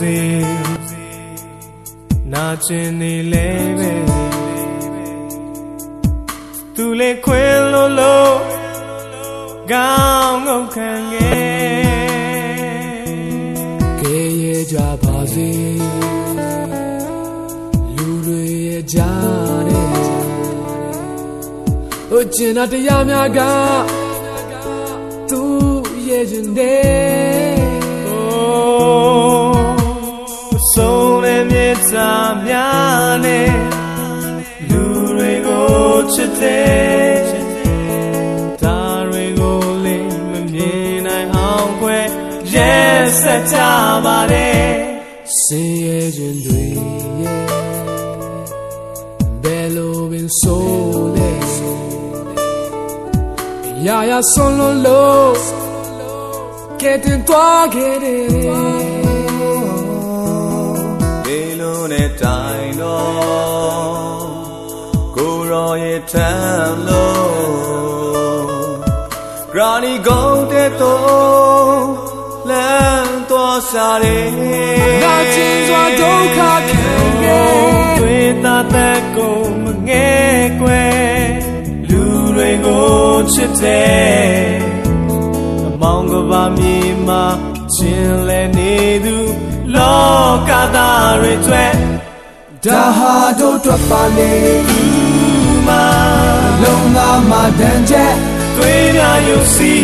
စေနာကျင်နေလဲပဲသူလေးခွင်လို့လို့ကောင်းငုတ်ခံခဲ့ကဲရဲ့ကြပါစေလူတွေရဲ့ကြားတဲ့ဟိုကျင်တဲ့တရားများကသူရဲ့ခြင်းတဲ့ စ်တဲ့ဒါတွေကိုလေးမမြင်နိုင်အောင်ခွဲရက်ဆက်ကြပါတယ်စင်ရဲ့ခြင်းတွေရဲ့ဘယ်လိုပင်ဆိုလဲရာရာဆုံးလို့လို့ကဲတင်သွားခဲ့တယ်နဲ့တိုင်တော့ ကိုရောရဲ့ထမ်းလို့ဂရာနီဂုံတဲ့တော့လမ်းသွားစားတယ်ငါချင်စွာဒုက္ခခံခဲ့တွေ့တာတဲ့ကိုမငဲကွယ်လူတွေကိုချစ်တယ်အမောင်ကဘာမြေမှာချင်းလဲနေသူလောကသားတွေတွေ့ဒါဟာတို့တွေ့ပါလေ မာလုံးသားမှာတန်ချက်တွေးများယူစီ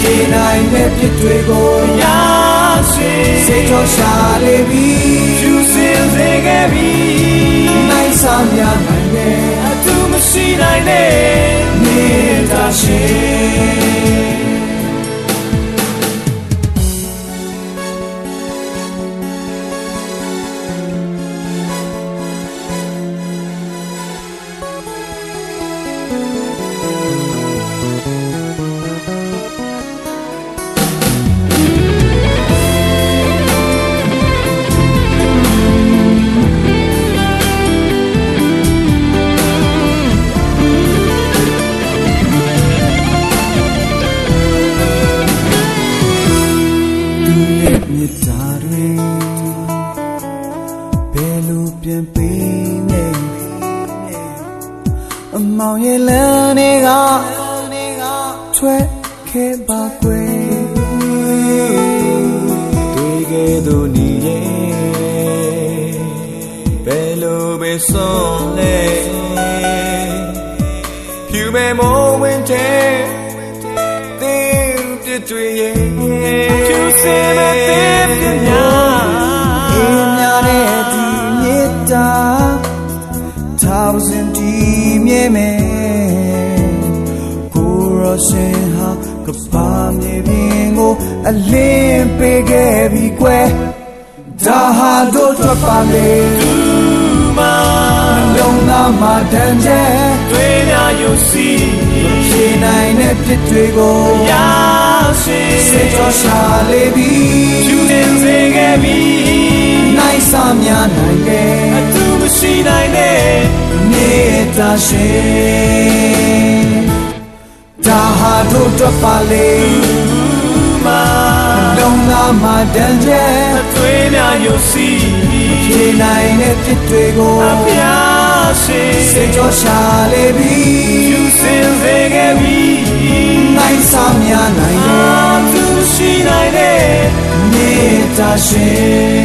ခြေနိုင်တဲ့ပြစ်တွေကိုရာရှိစေချောရှာလေပြီကျူစင်စေခဲ့ပြီနိုင်စားများနိုင်တယ် အမောင်ရဲ့လမ်းတွေကထွက်ခဲ့ပါကွယ်တွေ့ခဲ့သူနေရဲ့ဘယ်လိုပဲဆုံးလဲဖြူမဲ့မဝင်တဲ့သင်ပြတွေ့ရဲ့ဖြူစင်မဲ့သင်ပြညာ မြေမဲ့ကိုရစင်ဟာကပါမြေပြင်ကိုအလင်းပေးခဲ့ပြီကွယ်ဒါဟာတို့ထွက်ပါလေမာလုံးသားမှာတန်ကျဲတွေးများယူစီဖြေနိုင်တဲ့ပြစ်တွေကိုရာရှိစေချောရှာလေပြီကျူနေစေခဲ့ပြီနိုင်စားများနိုင်တယ်အတူမရှိနိုင်တဲ့မေ တ္တာရှိဒါဟာတို့တွပါလေမာလုံးသားမှာတန်ကျဲတွေးများယူစီဖြေနိုင်တဲ့ပြစ်တွေကိုအပြာရှိစေချောရှာလေပြီယူစင်စေခဲ့ပြီနိုင်စားများနိုင်တယ်အတူရှိနိုင်တဲ့မေတ္တာရှိ